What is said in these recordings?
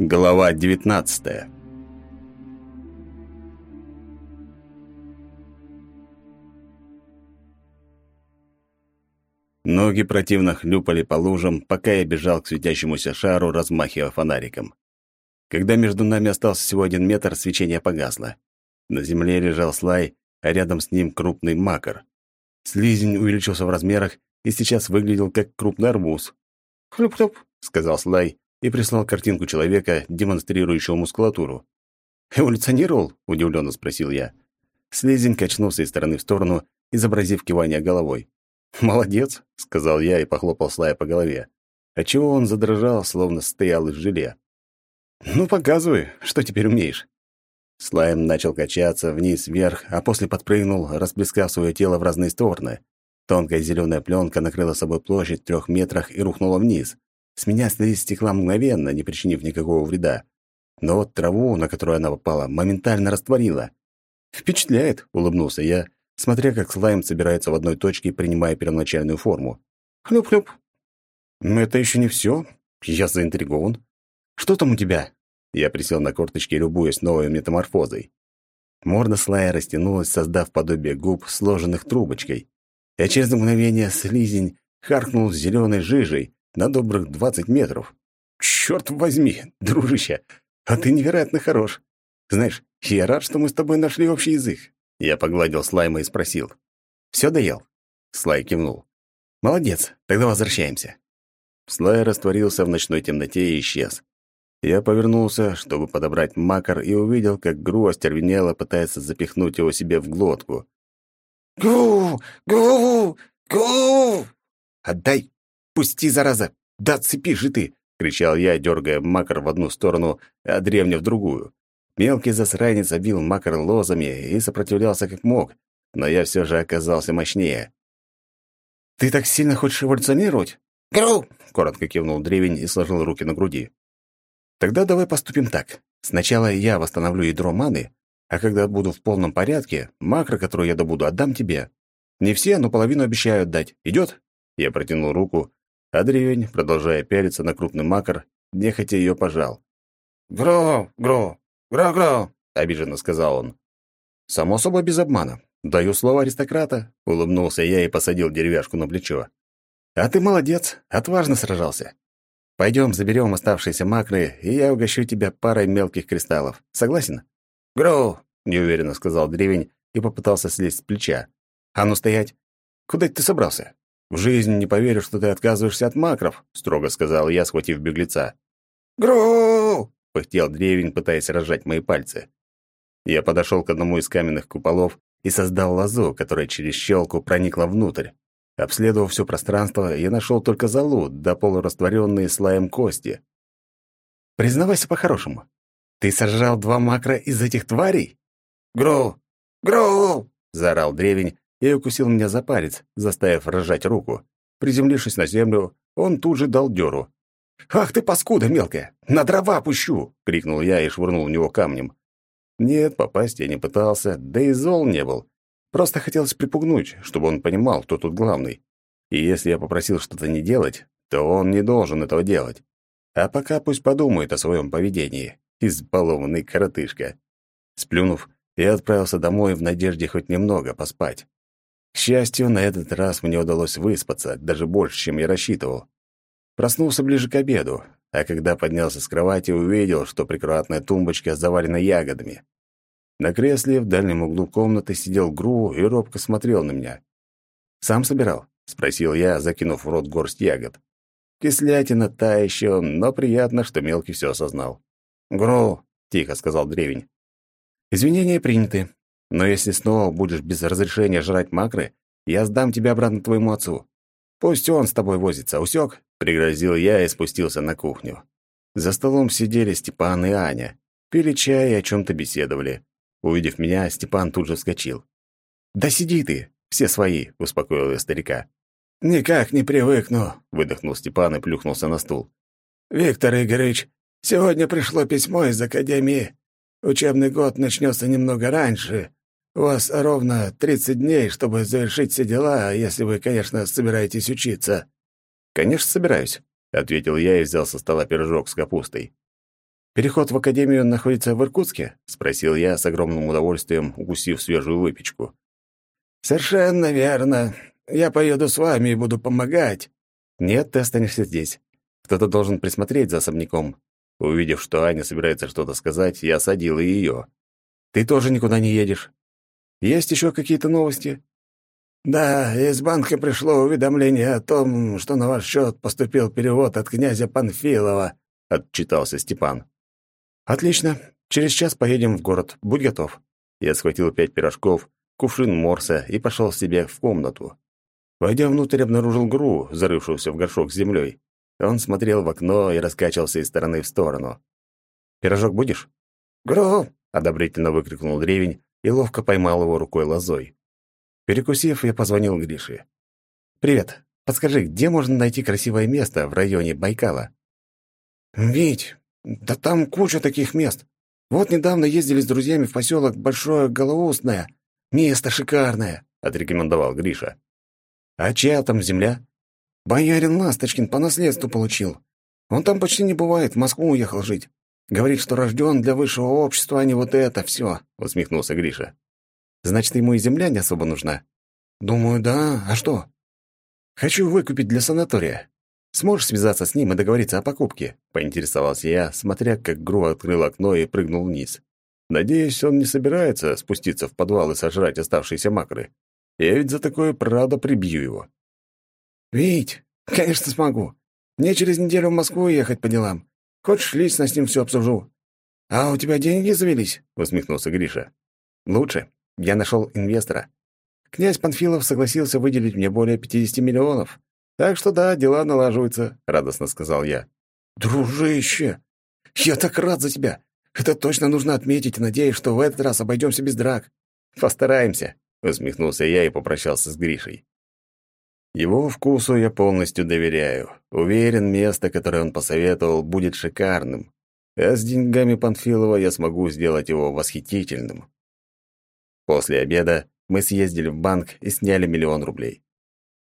Глава 19. Ноги противно хлюпали по лужам, пока я бежал к светящемуся шару, размахивая фонариком. Когда между нами остался всего один метр, свечение погасло. На земле лежал слай, а рядом с ним крупный макар. Слизень увеличился в размерах и сейчас выглядел как крупный арбуз. «Хлюп-хлюп», — сказал слай, и прислал картинку человека, демонстрирующего мускулатуру. «Эволюционировал?» — удивленно спросил я. Слизень качнулся из стороны в сторону, изобразив кивание головой. «Молодец», — сказал я и похлопал Слая по голове. Отчего он задрожал, словно стоял из желе. «Ну, показывай, что теперь умеешь». Слайм начал качаться вниз-вверх, а после подпрыгнул, расплескав свое тело в разные стороны. Тонкая зеленая пленка накрыла собой площадь в трех метрах и рухнула вниз. С меня слизь стекла мгновенно, не причинив никакого вреда. Но вот траву, на которую она попала, моментально растворила. «Впечатляет», — улыбнулся я, смотря как слайм собирается в одной точке, принимая первоначальную форму. «Хлюп-хлюп». «Но это еще не все. Я заинтригован. Что там у тебя?» Я присел на корточки, любуясь новой метаморфозой. Морда слая растянулась, создав подобие губ, сложенных трубочкой. И через мгновение слизень харкнул зеленой жижей, на добрых двадцать метров. Черт возьми, дружище, а ты невероятно хорош. Знаешь, я рад, что мы с тобой нашли общий язык. Я погладил Слайма и спросил. Все доел? Слай кивнул. Молодец, тогда возвращаемся. Слай растворился в ночной темноте и исчез. Я повернулся, чтобы подобрать макар, и увидел, как Гру остервенело пытается запихнуть его себе в глотку. «Гу! Гу! Гу! Отдай «Пусти, зараза! Да цепи же ты!» — кричал я, дергая макар в одну сторону, а древня в другую. Мелкий засранец обил макар лозами и сопротивлялся как мог, но я все же оказался мощнее. «Ты так сильно хочешь эволюционировать?» «Гру!» — коротко кивнул древень и сложил руки на груди. «Тогда давай поступим так. Сначала я восстановлю ядро маны, а когда буду в полном порядке, макро, которую я добуду, отдам тебе. Не все, но половину обещаю отдать. Идет?» Я протянул руку, а древень, продолжая пялиться на крупный макар, нехотя ее пожал. «Гро, гро, гро-гро!» — обиженно сказал он. «Само собой, без обмана. Даю слово аристократа», — улыбнулся я и посадил деревяшку на плечо. «А ты молодец, отважно сражался. Пойдем заберем оставшиеся макры, и я угощу тебя парой мелких кристаллов. Согласен?» «Гро!» — неуверенно сказал древень и попытался слезть с плеча. «А ну стоять! Куда ты собрался? «В жизни не поверю, что ты отказываешься от макров», — строго сказал я, схватив беглеца. «Гру!» — пыхтел древень, пытаясь разжать мои пальцы. Я подошел к одному из каменных куполов и создал лозу, которая через щелку проникла внутрь. Обследовав все пространство, я нашел только залу, да полурастворенные слоем кости. «Признавайся по-хорошему, ты сожрал два макра из этих тварей?» «Гру! Гру!» — заорал древень, и укусил меня за палец, заставив разжать руку. Приземлившись на землю, он тут же дал дёру. «Ах ты, паскуда мелкая! На дрова пущу!» — крикнул я и швырнул в него камнем. Нет, попасть я не пытался, да и зол не был. Просто хотелось припугнуть, чтобы он понимал, кто тут главный. И если я попросил что-то не делать, то он не должен этого делать. А пока пусть подумает о своем поведении. Избалованный коротышка. Сплюнув, я отправился домой в надежде хоть немного поспать. К счастью, на этот раз мне удалось выспаться, даже больше, чем я рассчитывал. Проснулся ближе к обеду, а когда поднялся с кровати, увидел, что прикроватная тумбочка завалена ягодами. На кресле в дальнем углу комнаты сидел Гру и робко смотрел на меня. «Сам собирал?» — спросил я, закинув в рот горсть ягод. Кислятина та еще, но приятно, что мелкий все осознал. «Гру!» — тихо сказал древень. «Извинения приняты. Но если снова будешь без разрешения жрать макры, я сдам тебя обратно твоему отцу. Пусть он с тобой возится, усек? Пригрозил я и спустился на кухню. За столом сидели Степан и Аня. Пили чай и о чем-то беседовали. Увидев меня, Степан тут же вскочил. «Да сиди ты, все свои», — успокоил я старика. «Никак не привыкну», — выдохнул Степан и плюхнулся на стул. «Виктор Игоревич, сегодня пришло письмо из Академии. Учебный год начнется немного раньше, у вас ровно 30 дней, чтобы завершить все дела, если вы, конечно, собираетесь учиться». «Конечно, собираюсь», — ответил я и взял со стола пирожок с капустой. «Переход в академию находится в Иркутске?» — спросил я с огромным удовольствием, укусив свежую выпечку. «Совершенно верно. Я поеду с вами и буду помогать». «Нет, ты останешься здесь. Кто-то должен присмотреть за особняком». Увидев, что Аня собирается что-то сказать, я осадил и ее. «Ты тоже никуда не едешь. Есть еще какие-то новости?» «Да, из банка пришло уведомление о том, что на ваш счет поступил перевод от князя Панфилова», — отчитался Степан. «Отлично. Через час поедем в город. Будь готов». Я схватил пять пирожков, кувшин морса и пошел себе в комнату. Войдя внутрь, обнаружил Гру, зарывшуюся в горшок с землей. Он смотрел в окно и раскачивался из стороны в сторону. «Пирожок будешь?» «Гру!» — одобрительно выкрикнул древень и ловко поймал его рукой лозой. Перекусив, я позвонил Грише. «Привет. Подскажи, где можно найти красивое место в районе Байкала?» «Вить, да там куча таких мест. Вот недавно ездили с друзьями в поселок Большое Голоустное. Место шикарное», — отрекомендовал Гриша. «А чья там земля?» «Боярин Ласточкин по наследству получил. Он там почти не бывает, в Москву уехал жить. Говорит, что рожден для высшего общества, а не вот это все», — усмехнулся Гриша. «Значит, ему и земля не особо нужна?» «Думаю, да. А что?» «Хочу выкупить для санатория. Сможешь связаться с ним и договориться о покупке?» — поинтересовался я, смотря, как Гру открыл окно и прыгнул вниз. Надеюсь, он не собирается спуститься в подвал и сожрать оставшиеся макры. Я ведь за такое правда прибью его. «Вить, конечно смогу. Мне через неделю в Москву ехать по делам. Хочешь, лично с ним все обсужу. А у тебя деньги завелись?» — усмехнулся Гриша. «Лучше. Я нашел инвестора. Князь Панфилов согласился выделить мне более 50 миллионов. Так что да, дела налаживаются», — радостно сказал я. «Дружище, я так рад за тебя. Это точно нужно отметить, надеюсь, что в этот раз обойдемся без драк». «Постараемся», — усмехнулся я и попрощался с Гришей. Его вкусу я полностью доверяю. Уверен, место, которое он посоветовал, будет шикарным. А с деньгами Панфилова я смогу сделать его восхитительным. После обеда мы съездили в банк и сняли миллион рублей.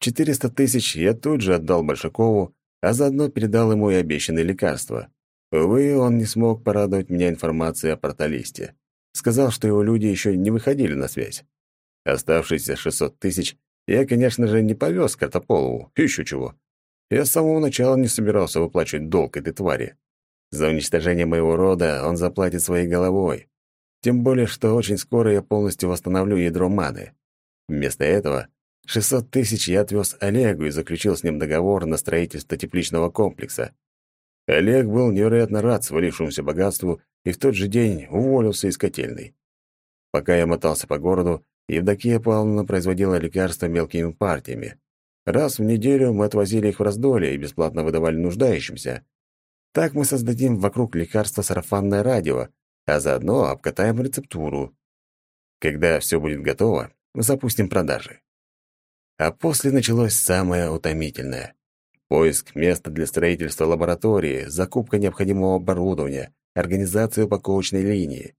400 тысяч я тут же отдал Большакову, а заодно передал ему и обещанные лекарства. Увы, он не смог порадовать меня информацией о порталисте. Сказал, что его люди еще не выходили на связь. Оставшиеся 600 тысяч я, конечно же, не повез Картополову, еще чего. Я с самого начала не собирался выплачивать долг этой твари. За уничтожение моего рода он заплатит своей головой. Тем более, что очень скоро я полностью восстановлю ядро маны. Вместо этого 600 тысяч я отвез Олегу и заключил с ним договор на строительство тепличного комплекса. Олег был невероятно рад свалившемуся богатству и в тот же день уволился из котельной. Пока я мотался по городу, Евдокия Павловна производила лекарства мелкими партиями. Раз в неделю мы отвозили их в раздолье и бесплатно выдавали нуждающимся. Так мы создадим вокруг лекарства сарафанное радио, а заодно обкатаем рецептуру. Когда все будет готово, запустим продажи. А после началось самое утомительное. Поиск места для строительства лаборатории, закупка необходимого оборудования, организация упаковочной линии.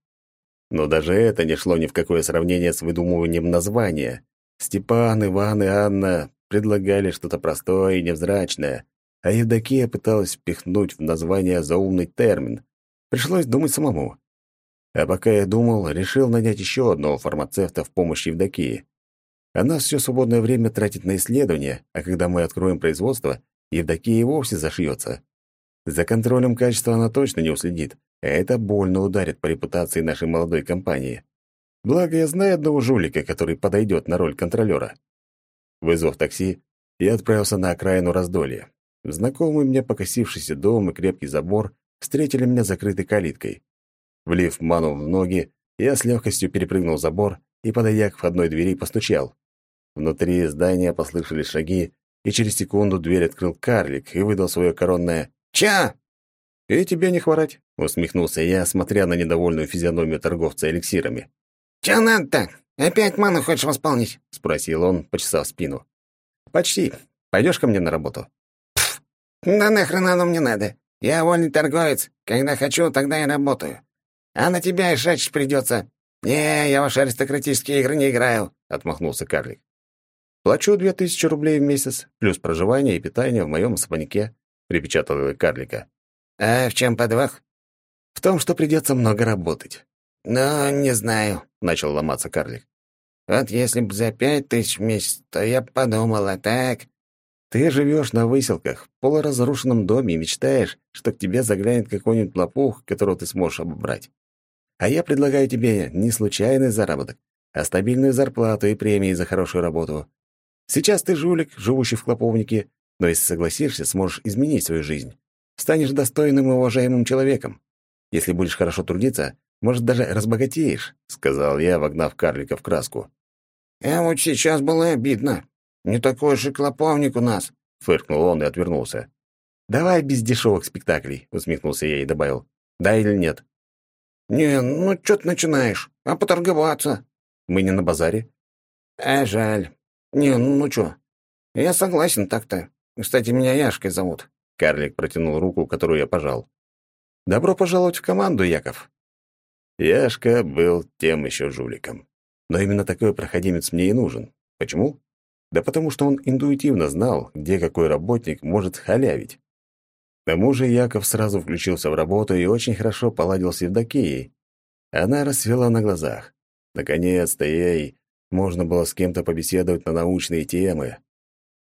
Но даже это не шло ни в какое сравнение с выдумыванием названия. Степан, Иван и Анна предлагали что-то простое и невзрачное, а Евдокия пыталась впихнуть в название заумный термин. Пришлось думать самому. А пока я думал, решил нанять еще одного фармацевта в помощь Евдокии. Она все свободное время тратит на исследования, а когда мы откроем производство, Евдокия и вовсе зашьется. За контролем качества она точно не уследит, это больно ударит по репутации нашей молодой компании. Благо, я знаю одного жулика, который подойдет на роль контролера. Вызвав такси, я отправился на окраину раздолья. Знакомый мне покосившийся дом и крепкий забор встретили меня закрытой калиткой. Влив ману в ноги, я с легкостью перепрыгнул забор и, подойдя к входной двери, постучал. Внутри здания послышались шаги, и через секунду дверь открыл карлик и выдал свое коронное «Ча!» «И тебе не хворать», — усмехнулся я, смотря на недовольную физиономию торговца эликсирами. «Чё надо-то? Опять ману хочешь восполнить?» — спросил он, почесав спину. «Почти. Пойдешь ко мне на работу?» «Пф, да нахрен оно мне надо. Я вольный торговец. Когда хочу, тогда и работаю. А на тебя и шачить придется. Не, я ваши аристократические игры не играю», — отмахнулся карлик. «Плачу две тысячи рублей в месяц, плюс проживание и питание в моем особняке», — припечатал карлика. «А в чем подвох?» В том, что придется много работать. «Ну, не знаю», — начал ломаться карлик. «Вот если б за пять тысяч в месяц, то я б подумала, так...» «Ты живешь на выселках, в полуразрушенном доме и мечтаешь, что к тебе заглянет какой-нибудь лопух, которого ты сможешь обобрать. А я предлагаю тебе не случайный заработок, а стабильную зарплату и премии за хорошую работу. Сейчас ты жулик, живущий в клоповнике, но если согласишься, сможешь изменить свою жизнь. Станешь достойным и уважаемым человеком. Если будешь хорошо трудиться, может, даже разбогатеешь», — сказал я, вогнав карлика в краску. «А вот сейчас было обидно. Не такой же клоповник у нас», — фыркнул он и отвернулся. «Давай без дешевых спектаклей», — усмехнулся я и добавил. «Да или нет?» «Не, ну что ты начинаешь? А поторговаться?» «Мы не на базаре». «А жаль. Не, ну чё? Я согласен так-то. Кстати, меня Яшкой зовут». Карлик протянул руку, которую я пожал. «Добро пожаловать в команду, Яков. Яшка был тем еще жуликом. Но именно такой проходимец мне и нужен. Почему? Да потому что он интуитивно знал, где какой работник может халявить. К тому же Яков сразу включился в работу и очень хорошо поладил с Евдокией. Она расцвела на глазах. Наконец-то ей можно было с кем-то побеседовать на научные темы.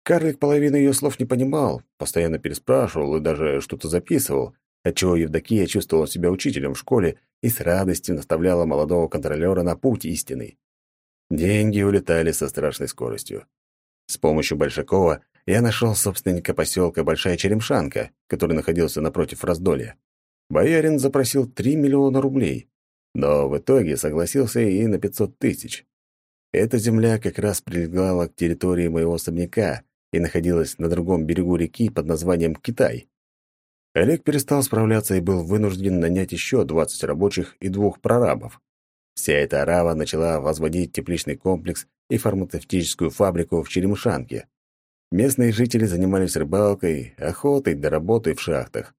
Карлик половины ее слов не понимал, постоянно переспрашивал и даже что-то записывал, отчего Евдокия чувствовала себя учителем в школе и с радостью наставляла молодого контролера на путь истины. Деньги улетали со страшной скоростью. С помощью Большакова я нашел собственника поселка Большая Черемшанка, который находился напротив раздолья. Боярин запросил 3 миллиона рублей, но в итоге согласился и на 500 тысяч. Эта земля как раз прилегала к территории моего особняка и находилась на другом берегу реки под названием Китай. Олег перестал справляться и был вынужден нанять еще 20 рабочих и двух прорабов. Вся эта арава начала возводить тепличный комплекс и фармацевтическую фабрику в Черемшанке. Местные жители занимались рыбалкой, охотой да работой в шахтах.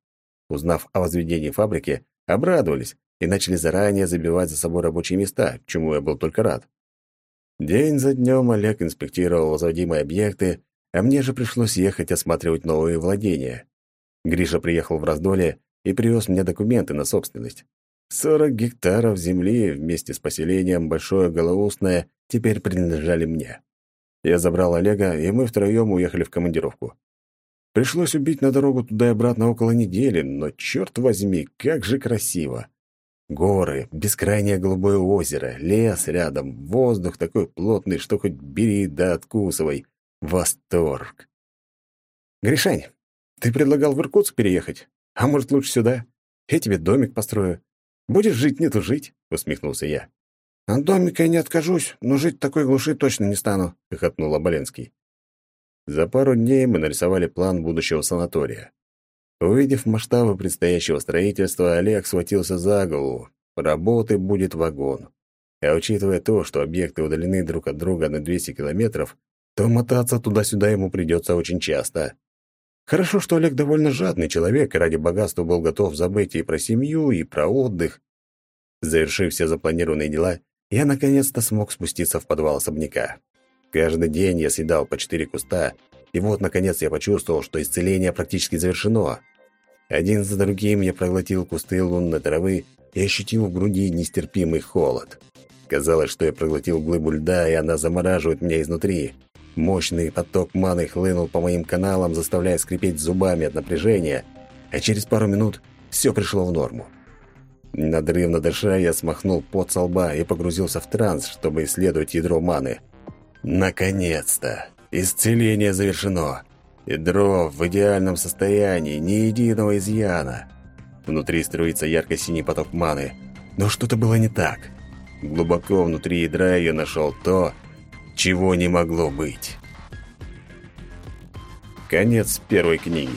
Узнав о возведении фабрики, обрадовались и начали заранее забивать за собой рабочие места, чему я был только рад. День за днем Олег инспектировал возводимые объекты, а мне же пришлось ехать осматривать новые владения. Гриша приехал в раздолье и привез мне документы на собственность. 40 гектаров земли вместе с поселением Большое Голоусное теперь принадлежали мне. Я забрал Олега, и мы втроем уехали в командировку. Пришлось убить на дорогу туда и обратно около недели, но, черт возьми, как же красиво! Горы, бескрайнее голубое озеро, лес рядом, воздух такой плотный, что хоть бери да откусывай. Восторг! Гришань, ты предлагал в Иркутск переехать? А может, лучше сюда? Я тебе домик построю. Будешь жить, нету жить, — усмехнулся я. «От домика я не откажусь, но жить в такой глуши точно не стану», — хохотнул Оболенский. За пару дней мы нарисовали план будущего санатория. Увидев масштабы предстоящего строительства, Олег схватился за голову. Работы будет вагон. А учитывая то, что объекты удалены друг от друга на 200 километров, то мотаться туда-сюда ему придется очень часто. Хорошо, что Олег довольно жадный человек и ради богатства был готов забыть и про семью, и про отдых. Завершив все запланированные дела, я наконец-то смог спуститься в подвал особняка. Каждый день я съедал по четыре куста, и вот, наконец, я почувствовал, что исцеление практически завершено. Один за другим я проглотил кусты лунной травы и ощутил в груди нестерпимый холод. Казалось, что я проглотил глыбу льда, и она замораживает меня изнутри. Мощный поток маны хлынул по моим каналам, заставляя скрипеть зубами от напряжения, а через пару минут все пришло в норму. Надрывно дыша, я смахнул пот со лба и погрузился в транс, чтобы исследовать ядро маны. Наконец-то! Исцеление завершено! Ядро в идеальном состоянии, ни единого изъяна. Внутри струится ярко-синий поток маны. Но что-то было не так. Глубоко внутри ядра я нашел то, чего не могло быть. Конец первой книги.